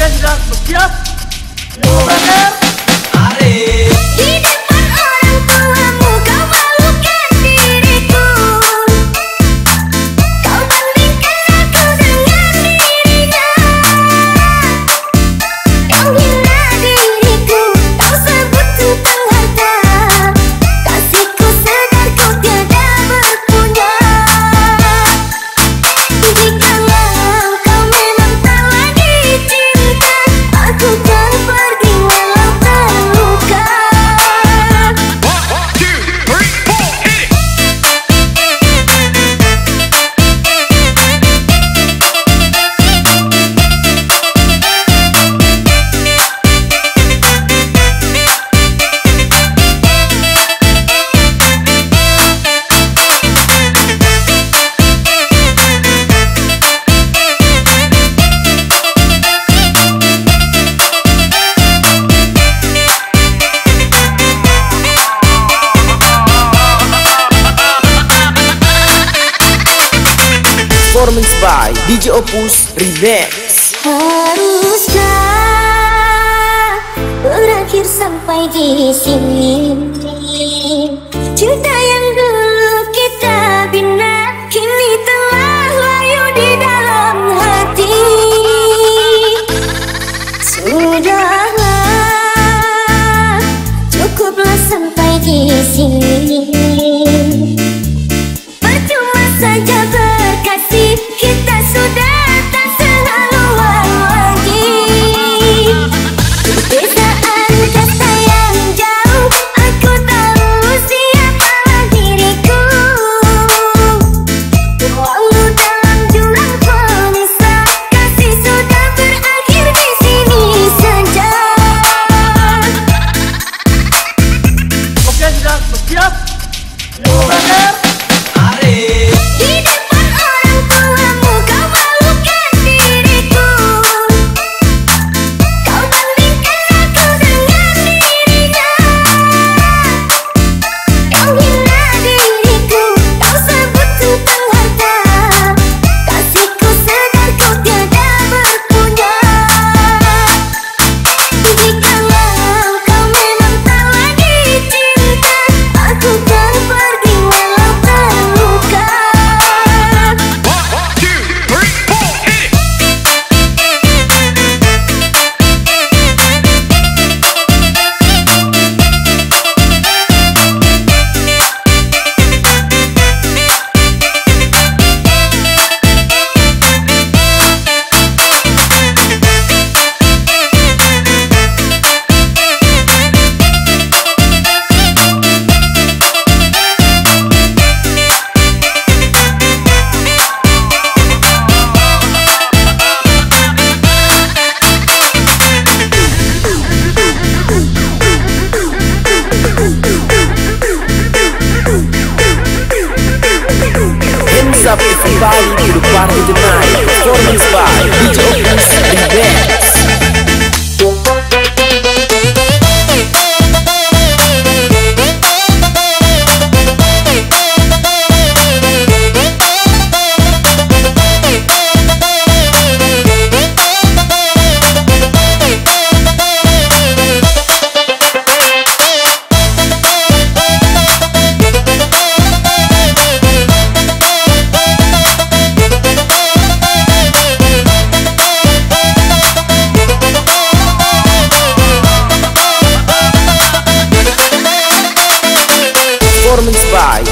President Lucia, over. Performance by DJ Opus Remix. Haruskah berakhir sampai di sini. Cinta yang dulu kita bina Kini telah layu di dalam hati. Sudahlah Cukuplah sampai di sini to the